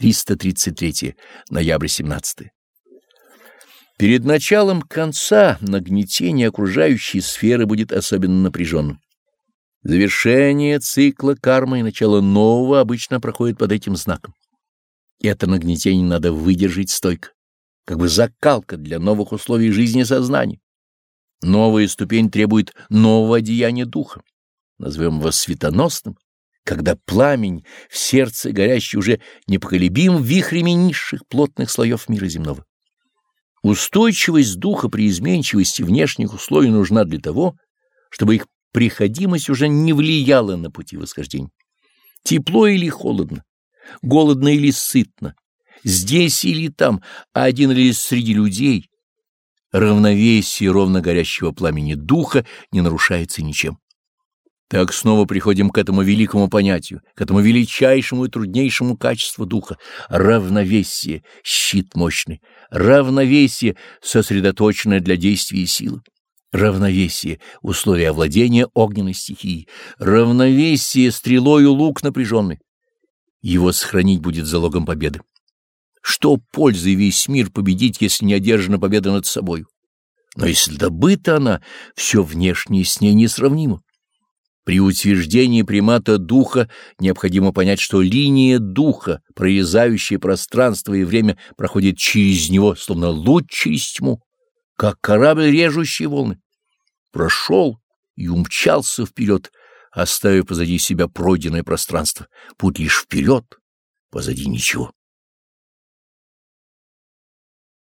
333. Ноябрь 17. Перед началом конца нагнетение окружающей сферы будет особенно напряженным. Завершение цикла кармы и начало нового обычно проходит под этим знаком. Это нагнетение надо выдержать стойко, как бы закалка для новых условий жизни сознания. Новая ступень требует нового одеяния духа. Назовем его светоносным, когда пламень в сердце горящий уже непоколебим вихрями низших плотных слоев мира земного. Устойчивость духа при изменчивости внешних условий нужна для того, чтобы их приходимость уже не влияла на пути восхождения. Тепло или холодно, голодно или сытно, здесь или там, один или среди людей, равновесие ровно горящего пламени духа не нарушается ничем. Так снова приходим к этому великому понятию, к этому величайшему и труднейшему качеству духа — равновесие, щит мощный, равновесие, сосредоточенное для действия силы, равновесие, условия овладения огненной стихией, равновесие, стрелою лук напряженный. Его сохранить будет залогом победы. Что пользы весь мир победить, если не одержана победа над собой? Но если добыта она, все внешнее с ней несравнимо. При утверждении примата духа необходимо понять, что линия духа, прорезающая пространство и время, проходит через него, словно луч через тьму, как корабль, режущий волны. Прошел и умчался вперед, оставив позади себя пройденное пространство. Путь лишь вперед, позади ничего.